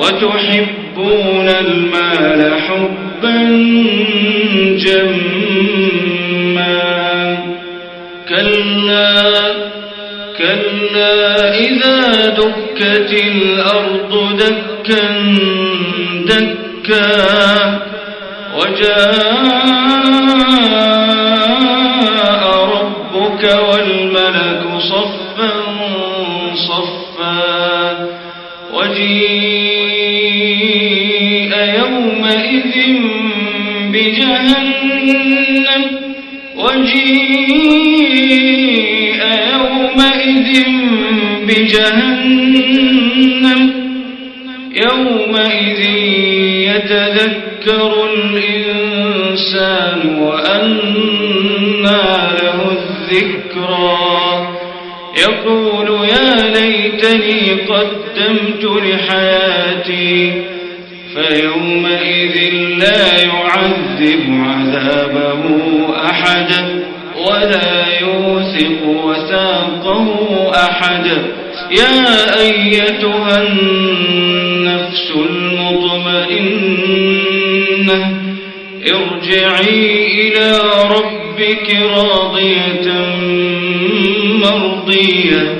وتحبون المال حبا جما. كلا كلا إذا دكت الأرض دكا دكا. وجاء ربك والملك صفا صفا. وجيء يومئذ بجهنم وجيء يومئذ بجهنم يومئذ يتذكر الإنسان وأنى له الذكرى. يقول يا ليتني قدمت لحياتي فيومئذ لا يعذب عذابه أحد ولا يوثق وثاقه أحد. يا أيتها النفس المطمئنة ارجعي إلى ربك راضية مرضية.